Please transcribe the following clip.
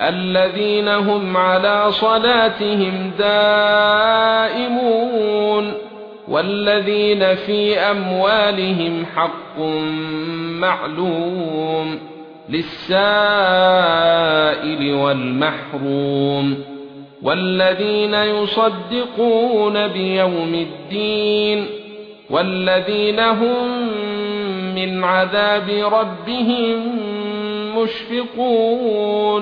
الذين هم على صلاتهم دائمون والذين في أموالهم حق معلوم للسائل والمحروم والذين يصدقون بيوم الدين والذين هم من عذاب ربهم مشفقون